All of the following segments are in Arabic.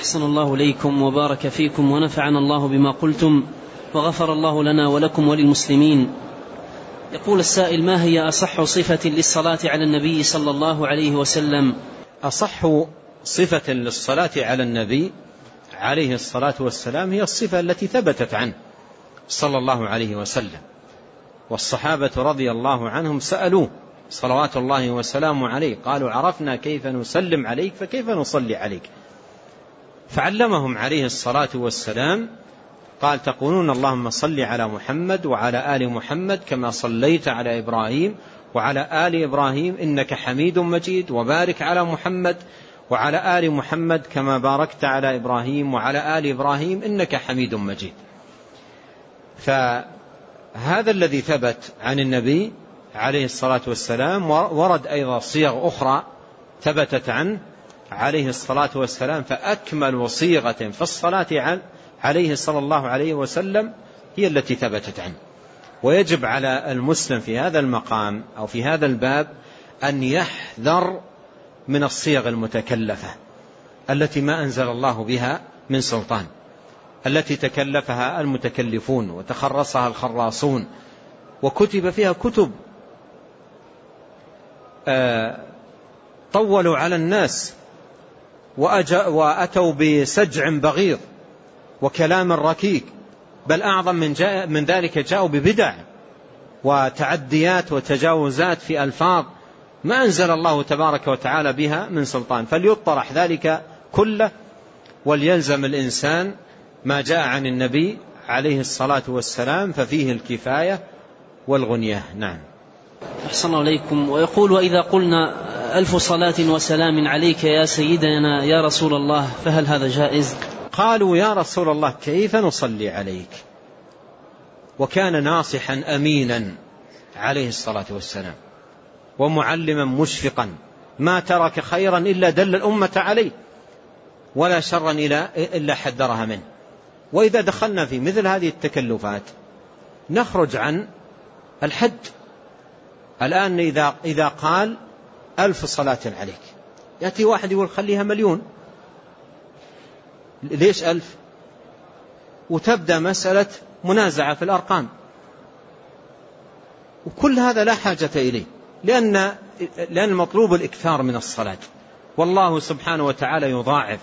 أحسن الله إليكم وبارك فيكم ونفعنا الله بما قلتم وغفر الله لنا ولكم وللمسلمين. يقول السائل ما هي أصح صفة للصلاة على النبي صلى الله عليه وسلم؟ أصح صفة للصلاة على النبي عليه الصلاة والسلام هي الصفة التي ثبتت عنه صلى الله عليه وسلم. والصحابة رضي الله عنهم سألوه صلوات الله وسلامه عليه قالوا عرفنا كيف نسلم عليك فكيف نصلي عليك؟ فعلمهم عليه الصلاة والسلام قال تقولون اللهم صل على محمد وعلى آل محمد كما صليت على إبراهيم وعلى آل إبراهيم إنك حميد مجيد وبارك على محمد وعلى آل محمد كما باركت على إبراهيم وعلى آل إبراهيم إنك حميد مجيد. فهذا الذي ثبت عن النبي عليه الصلاة والسلام ورد أيضا صيغ أخرى ثبتت عنه عليه الصلاة والسلام فأكمل صيغة في الصلاة عليه صلى الله عليه وسلم هي التي ثبتت عنه. ويجب على المسلم في هذا المقام أو في هذا الباب أن يحذر من الصيغ المتكلفة التي ما أنزل الله بها من سلطان التي تكلفها المتكلفون وتخرصها الخراصون وكتب فيها كتب آه، طولوا على الناس وأتوا بسجع بغيض وكلام ركيك بل أعظم من, جاء من ذلك جاءوا ببدع وتعديات وتجاوزات في ألفاظ ما أنزل الله تبارك وتعالى بها من سلطان. فليطرح ذلك كله وليلزم الإنسان ما جاء عن النبي عليه الصلاة والسلام ففيه الكفاية والغنية. نعم. أحسن الله عليكم ويقول وإذا قلنا ألف صلاة وسلام عليك يا سيدنا يا رسول الله فهل هذا جائز؟ قالوا يا رسول الله كيف نصلي عليك؟ وكان ناصحا أمينا عليه الصلاة والسلام ومعلما مشفقا ما ترك خيرا إلا دل الأمة عليه ولا شرا إلا حذرها منه. وإذا دخلنا في مثل هذه التكلفات نخرج عن الحد. الآن إذا, إذا قال ألف صلاة عليك. يأتي واحد يقول خليها مليون. ليش ألف؟ وتبدأ مسألة منازعة في الأرقام. وكل هذا لا حاجة إليه لأن, لأن المطلوب الإكثار من الصلاة. والله سبحانه وتعالى يضاعف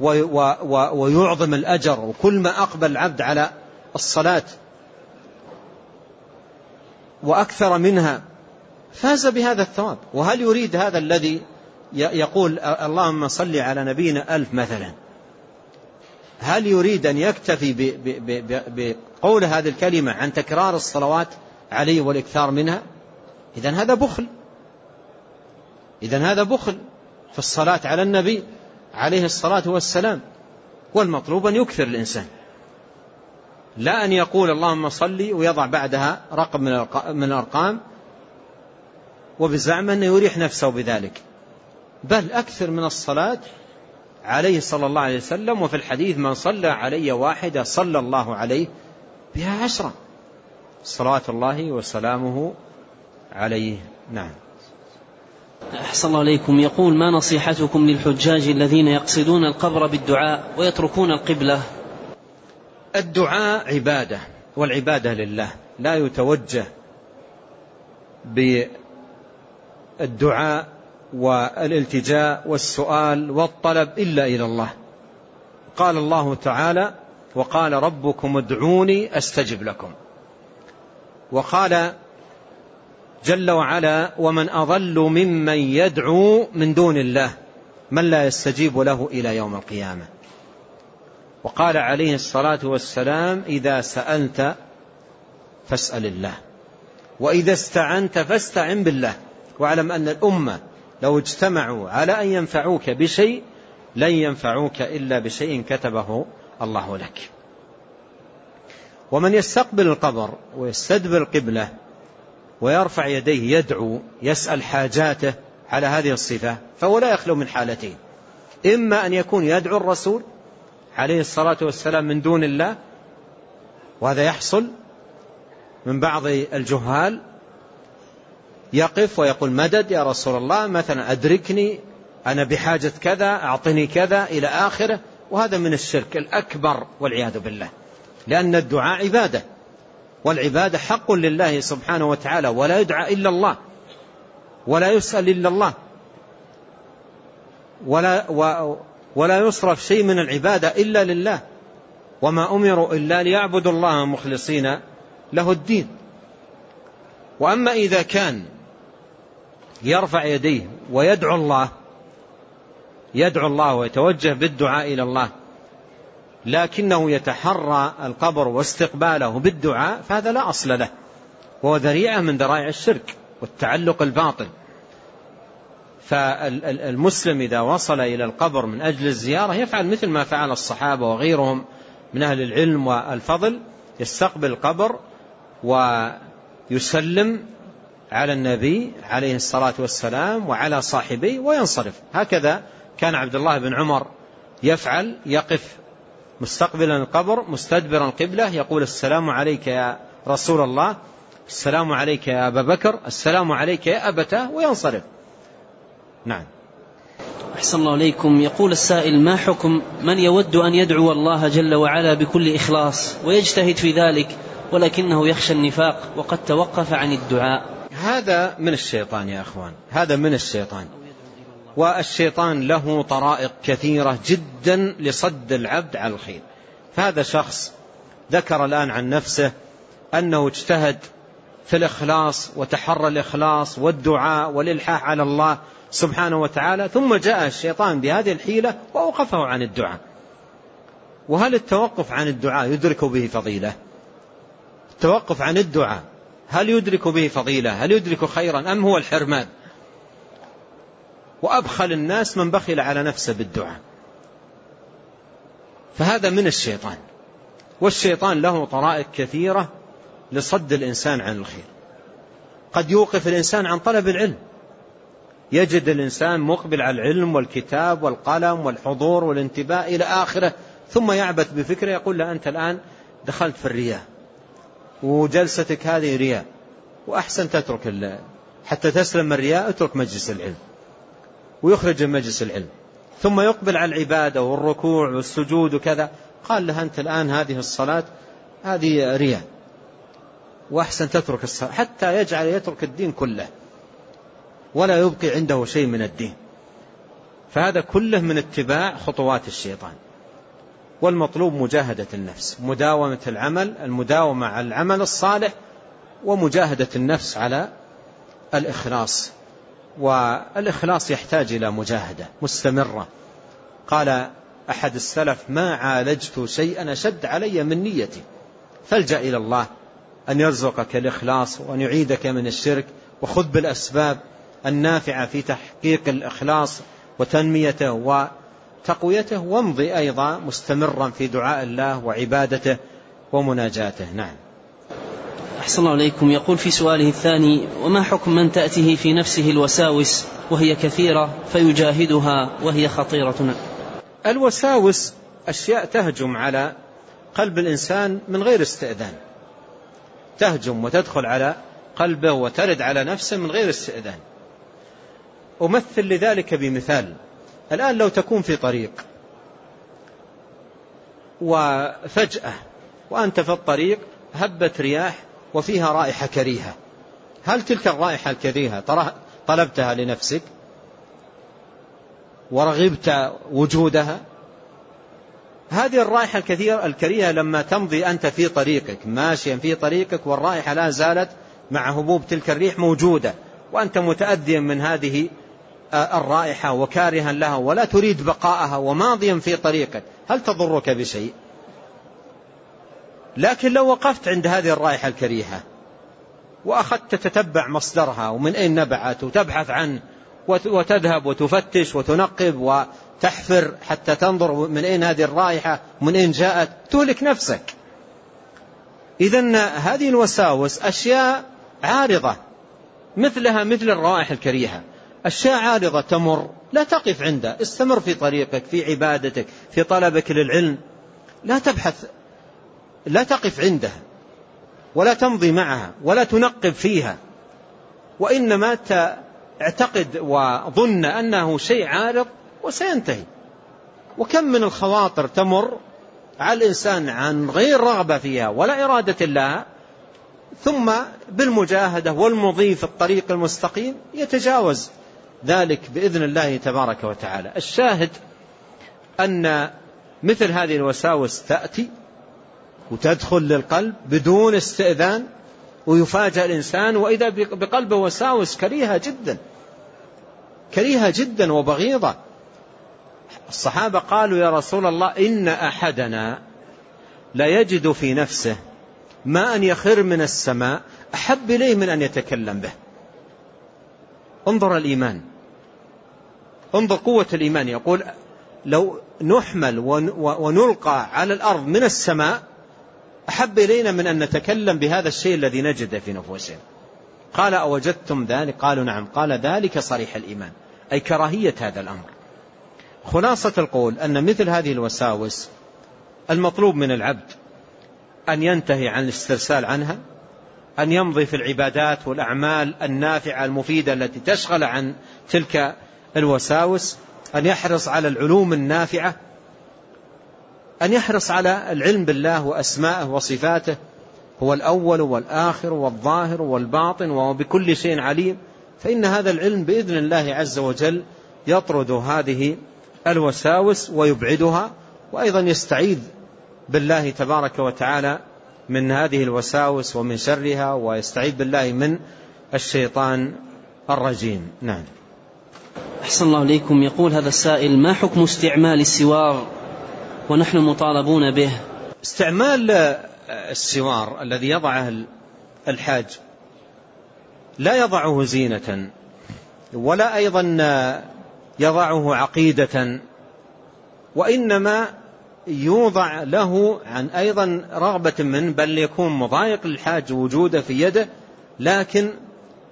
ويعظم الأجر وكل ما أقبل العبد على الصلاة وأكثر منها فاز بهذا الثواب. وهل يريد هذا الذي يقول اللهم صل على نبينا ألف مثلا؟ هل يريد أن يكتفي بقول هذه الكلمة عن تكرار الصلوات عليه والإكثار منها؟ إذا هذا بخل. إذا هذا بخل في الصلاة على النبي عليه الصلاة والسلام. والمطلوب أن يكثر الإنسان. لا أن يقول اللهم صل ويضع بعدها رقم من الأرقام وبزعم أنه يريح نفسه بذلك. بل أكثر من الصلاة عليه صلى الله عليه وسلم وفي الحديث من صلى علي واحدة صلى الله عليه بها عشرة. صلوات الله وسلامه عليه. نعم. أحسن الله عليكم يقول ما نصيحتكم للحجاج الذين يقصدون القبر بالدعاء ويتركون القبلة؟ الدعاء عبادة والعبادة لله. لا يتوجه بالدعاء والالتجاء والسؤال والطلب إلا إلى الله. قال الله تعالى وقال ربكم ادعوني أستجب لكم. وقال جل وعلا ومن أضل ممن يدعو من دون الله من لا يستجيب له إلى يوم القيامة. وقال عليه الصلاة والسلام إذا سألت فاسأل الله وإذا استعنت فاستعن بالله. واعلم أن الأمة لو اجتمعوا على أن ينفعوك بشيء لن ينفعوك إلا بشيء كتبه الله لك. ومن يستقبل القبر ويستدبر القبلة ويرفع يديه يدعو يسأل حاجاته على هذه الصفة فهو لا يخلو من حالتين. إما أن يكون يدعو الرسول عليه الصلاة والسلام من دون الله وهذا يحصل من بعض الجهال يقف ويقول مدد يا رسول الله مثلا أدركني أنا بحاجة كذا أعطني كذا إلى آخره. وهذا من الشرك الأكبر والعياذ بالله لأن الدعاء عبادة والعبادة حق لله سبحانه وتعالى ولا يدعى إلا الله ولا يسأل إلا الله ولا, ولا يصرف شيء من العبادة إلا لله. وما أمروا إلا ليعبدوا الله مخلصين له الدين. وأما إذا كان يرفع يديه ويدعو الله يدعو الله ويتوجه بالدعاء إلى الله. لكنه يتحرى القبر واستقباله بالدعاء فهذا لا أصل له. وهو ذريعة من ذرائع الشرك والتعلق الباطل. فالمسلم إذا وصل إلى القبر من أجل الزيارة يفعل مثل ما فعل الصحابة وغيرهم من أهل العلم والفضل يستقبل القبر ويسلم على النبي عليه الصلاة والسلام وعلى صاحبيه وينصرف. هكذا كان عبد الله بن عمر يفعل يقف مستقبلا القبر مستدبرا القبلة يقول السلام عليك يا رسول الله السلام عليك يا أبا بكر السلام عليك يا أبتاه وينصرف. نعم. أحسن الله إليكم. يقول السائل ما حكم من يود أن يدعو الله جل وعلا بكل إخلاص ويجتهد في ذلك ولكنه يخشى النفاق وقد توقف عن الدعاء؟ هذا من الشيطان يا أخوان هذا من الشيطان. والشيطان له طرائق كثيرة جدا لصد العبد على الخير. فهذا شخص ذكر الآن عن نفسه أنه اجتهد في الإخلاص وتحرى الإخلاص والدعاء والإلحاح على الله سبحانه وتعالى ثم جاء الشيطان بهذه الحيلة وأوقفه عن الدعاء. وهل التوقف عن الدعاء يدرك به فضيلة؟ التوقف عن الدعاء. هل يدرك به فضيلة؟ هل يدرك خيرا أم هو الحرمان؟ وأبخل الناس من بخل على نفسه بالدعاء. فهذا من الشيطان. والشيطان له طرائق كثيرة لصد الإنسان عن الخير. قد يوقف الإنسان عن طلب العلم. يجد الإنسان مقبل على العلم والكتاب والقلم والحضور والانتباه إلى آخره ثم يعبث بفكره يقول له أنت الآن دخلت في الرياء. وجلستك هذه رياء. وأحسن تترك حتى تسلم الرياء اترك مجلس العلم. ويخرج من مجلس العلم. ثم يقبل على العبادة والركوع والسجود وكذا. قال له أنت الآن هذه الصلاة هذه رياء. وأحسن تترك الصلاة حتى يجعل يترك الدين كله. ولا يبقي عنده شيء من الدين. فهذا كله من اتباع خطوات الشيطان. والمطلوب مجاهدة النفس مداومة العمل المداومة على العمل الصالح ومجاهدة النفس على الإخلاص. والإخلاص يحتاج إلى مجاهدة مستمرة. قال أحد السلف ما عالجت شيئا أشد علي من نيتي. فالجأ إلى الله أن يرزقك الإخلاص وأن يعيدك من الشرك. وخذ بالأسباب النافعة في تحقيق الإخلاص وتنميته. وتقويته وامضي أيضا مستمرا في دعاء الله وعبادته ومناجاته. نعم. أحسن الله عليكم. يقول في سؤاله الثاني وما حكم من تأتيه في نفسه الوساوس وهي كثيرة فيجاهدها وهي خطيرة؟ الوساوس أشياء تهجم على قلب الإنسان من غير استئذان. تهجم وتدخل على قلبه وترد على نفسه من غير استئذان. أمثل لذلك بمثال الآن لو تكون في طريق وفجأة وأنت في الطريق هبت رياح وفيها رائحة كريهة. هل تلك الرائحة الكريهة طلبتها لنفسك؟ ورغبت وجودها؟ هذه الرائحة الكثيرة الكريهة لما تمضي أنت في طريقك ماشيا في طريقك والرائحة لا زالت مع هبوب تلك الريح موجودة وأنت متأديا من هذه الرائحة وكارها لها ولا تريد بقاءها وماضيا في طريقك هل تضرك بشيء؟ لكن لو وقفت عند هذه الرائحة الكريهة وأخذت تتبع مصدرها ومن أين نبعت وتبحث عنه وتذهب وتفتش وتنقب وتحفر حتى تنظر من أين هذه الرائحة ومن أين جاءت؟ تهلك نفسك. إذا هذه الوساوس أشياء عارضة مثلها مثل الروائح الكريهة. أشياء عارضة تمر. لا تقف عندها استمر في طريقك في عبادتك في طلبك للعلم. لا تبحث لا تقف عندها ولا تمضي معها ولا تنقب فيها. وإنما اعتقد وظن أنه شيء عارض وسينتهي. وكم من الخواطر تمر على الإنسان عن غير رغبة فيها ولا إرادة لها ثم بالمجاهدة والمضي في الطريق المستقيم يتجاوز. ذلك بإذن الله تبارك وتعالى. الشاهد أن مثل هذه الوساوس تأتي وتدخل للقلب بدون استئذان ويفاجأ الإنسان وإذا بقلبه وساوس كريهة جدا كريهة جدا وبغيضة. الصحابة قالوا يا رسول الله إن أحدنا لا يجد في نفسه ما أن يخر من السماء أحب إليه من أن يتكلم به. انظر الإيمان. انظر قوة الإيمان. يقول لو نحمل ونلقى على الأرض من السماء أحب إلينا من أن نتكلم بهذا الشيء الذي نجده في نفوسنا. قال أوجدتم ذلك؟ قالوا نعم. قال ذلك صريح الإيمان. أي كراهية هذا الأمر. خلاصة القول أن مثل هذه الوساوس المطلوب من العبد أن ينتهي عن الاسترسال عنها أن يمضي في العبادات والأعمال النافعة المفيدة التي تشغل عن تلك الوساوس أن يحرص على العلوم النافعة أن يحرص على العلم بالله وأسمائه وصفاته هو الأول والآخر والظاهر والباطن وهو بكل شيء عليم فإن هذا العلم بإذن الله عز وجل يطرد هذه الوساوس ويبعدها وأيضا يستعيذ بالله تبارك وتعالى من هذه الوساوس ومن شرها ويستعيذ بالله من الشيطان الرجيم. نعم. أحسن الله إليكم. يقول هذا السائل ما حكم استعمال السوار ونحن مطالبون به؟ استعمال السوار الذي يضعه الحاج لا يضعه زينة ولا أيضا يضعه عقيدة وإنما يوضع له عن أيضا رغبة منه بل يكون مضايق للحاج وجوده في يده لكن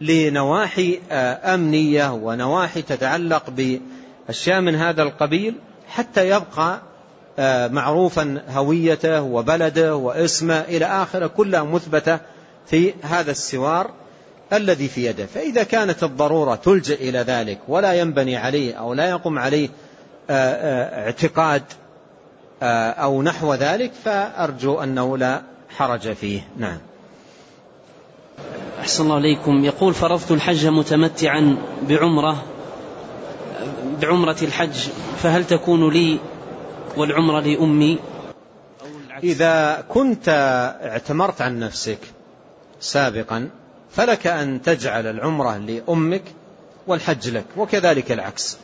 لنواحي أمنية ونواحي تتعلق بأشياء من هذا القبيل حتى يبقى معروفا هويته وبلده واسمه إلى آخره كلها مثبتة في هذا السوار الذي في يده. فإذا كانت الضرورة تلجئ إلى ذلك ولا ينبني عليه أو لا يقوم عليه اعتقاد أو نحو ذلك فأرجو أنه لا حرج فيه. نعم. أحسن الله عليكم. يقول فرضت الحج متمتعا بعمرة بعمرة الحج فهل تكون لي والعمرة لأمي؟ إذا كنت اعتمرت عن نفسك سابقا فلك أن تجعل العمرة لأمك والحج لك وكذلك العكس.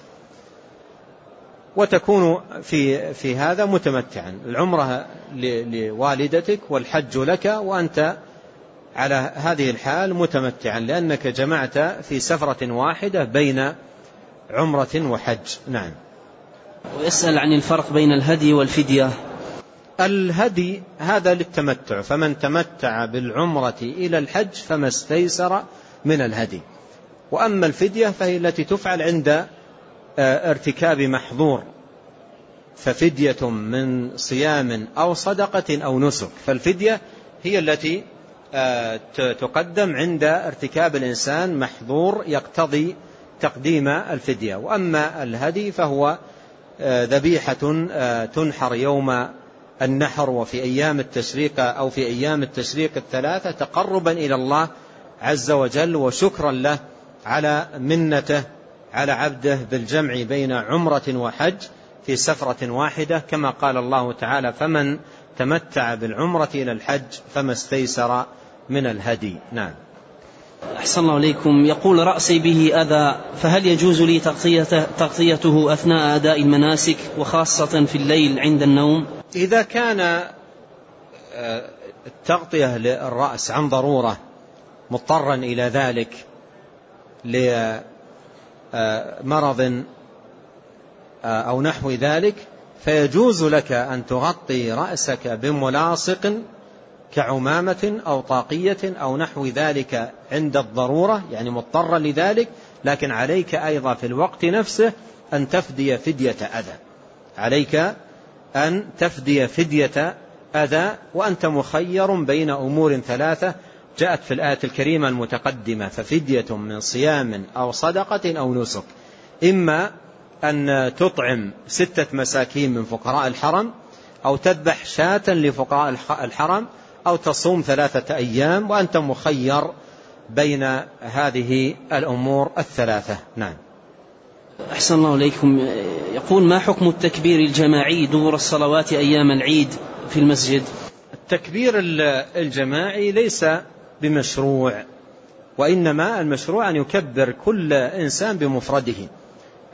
وتكون في في هذا متمتعا. العمرة لوالدتك والحج لك وأنت على هذه الحال متمتعا لأنك جمعت في سفرة واحدة بين عمرة وحج. نعم. ويسأل عن الفرق بين الهدي والفدية. الهدي هذا للتمتع فمن تمتع بالعمرة إلى الحج فما استيسر من الهدي. وأما الفدية فهي التي تفعل عند آه، ارتكاب محظور. ففدية من صيام أو صدقة أو نسك. فالفدية هي التي تقدم عند ارتكاب الإنسان محظور يقتضي تقديم الفدية. وأما الهدي فهو آه، ذبيحة تنحر يوم النحر وفي أيام التشريق أو في أيام التشريق الثلاثة تقربا إلى الله عز وجل وشكرا له على منته على عبده بالجمع بين عمرة وحج في سفرة واحدة. كما قال الله تعالى فمن تمتع بالعمرة إلى الحج فما استيسر من الهدي. نعم. أحسن الله إليكم يقول رأسي به أذى فهل يجوز لي تغطيته, تغطيته أثناء أداء المناسك وخاصة في الليل عند النوم؟ إذا كان آه، التغطية للرأس عن ضرورة مضطرا إلى ذلك لمرض آه، أو نحو ذلك فيجوز لك أن تغطي رأسك بملاصق كعمامة أو طاقية أو نحو ذلك عند الضرورة يعني مضطرا لذلك لكن عليك أيضا في الوقت نفسه أن تفدي فدية أذى. عليك أن تفدي فدية أذى وأنت مخير بين أمور ثلاثة. جاءت في الآية الكريمة المتقدمة ففدية من صيام أو صدقة أو نسك. إما أن تطعم ستة مساكين من فقراء الحرم أو تذبح شاة لفقراء الحرم أو تصوم ثلاثة أيام وأنت مخير بين هذه الأمور الثلاثة. نعم. أحسن الله إليكم. يقول ما حكم التكبير الجماعي دور الصلوات أيام العيد في المسجد؟ التكبير الجماعي ليس بمشروع وإنما المشروع أن يكبر كل إنسان بمفرده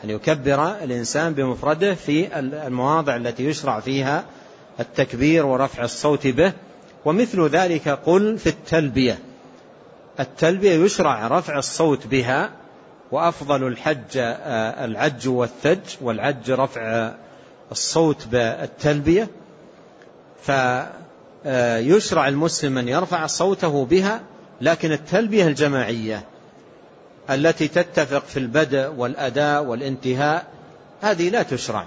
أن يكبر الإنسان بمفرده في المواضع التي يشرع فيها التكبير ورفع الصوت به ومثل ذلك قل في التلبية. التلبية يشرع رفع الصوت بها وأفضل الحج آه، العج والثج والعج رفع الصوت بالتلبية. فيشرع المسلم أن يرفع صوته بها لكن التلبية الجماعية التي تتفق في البدء والأداء والانتهاء هذه لا تشرع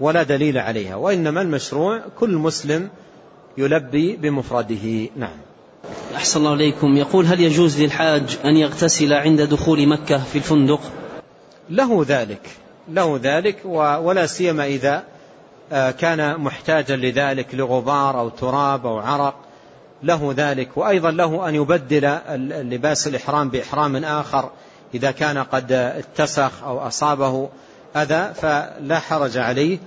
ولا دليل عليها. وإنما المشروع كل مسلم يلبي بمفرده. نعم. أحسن الله إليكم يقول هل يجوز للحاج أن يغتسل عند دخول مكة في الفندق؟ له ذلك. له ذلك ولا سيما إذا آه، كان محتاجا لذلك لغبار أو تراب أو عرق. له ذلك. وأيضا له أن يبدل لباس الإحرام بإحرام آخر إذا كان قد اتسخ أو أصابه أذى فلا حرج عليه.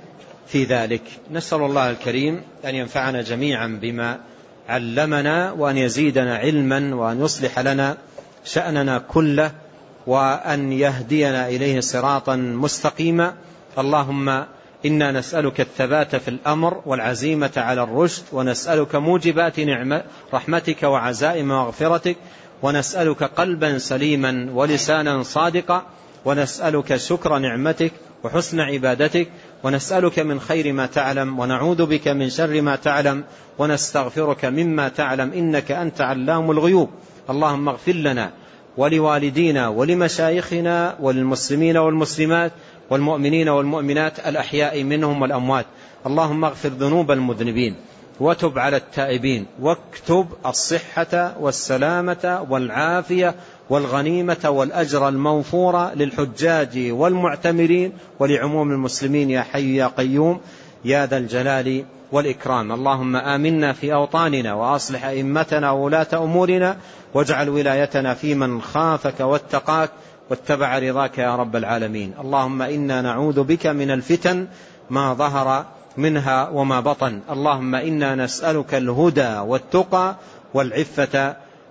في ذلك. نسأل الله الكريم أن ينفعنا جميعا بما علمنا وأن يزيدنا علما وأن يصلح لنا شأننا كله وأن يهدينا إليه صراطا مستقيما. اللهم إنا نسألك الثبات في الأمر والعزيمة على الرشد ونسألك موجبات نعمة رحمتك وعزائم مغفرتك ونسألك قلبا سليما ولسانا صادقا ونسألك شكر نعمتك وحسن عبادتك ونسألك من خير ما تعلم ونعوذ بك من شر ما تعلم ونستغفرك مما تعلم إنك أنت علام الغيوب. اللهم اغفر لنا ولوالدينا ولمشايخنا وللمسلمين والمسلمات والمؤمنين والمؤمنات الأحياء منهم والأموات. اللهم اغفر ذنوب المذنبين وتب على التائبين واكتب الصحة والسلامة والعافية والغنيمة والأجر الموفور للحجاج والمعتمرين ولعموم المسلمين يا حي يا قيوم يا ذا الجلال والإكرام. اللهم آمنا في أوطاننا وأصلح أئمتنا وولاة أمورنا واجعل ولايتنا في من خافك واتقاك واتبع رضاك يا رب العالمين. اللهم إنا نعوذ بك من الفتن ما ظهر منها وما بطن. اللهم إنا نسألك الهدى والتقى والعفة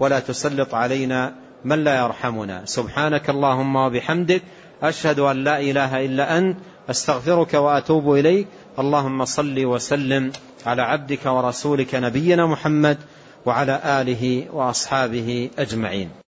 ولا تسلط علينا من لا يرحمنا. سبحانك اللهم وبحمدك أشهد أن لا إله إلا أنت أستغفرك وأتوب إليك. اللهم صل وسلم على عبدك ورسولك نبينا محمد وعلى آله وأصحابه أجمعين.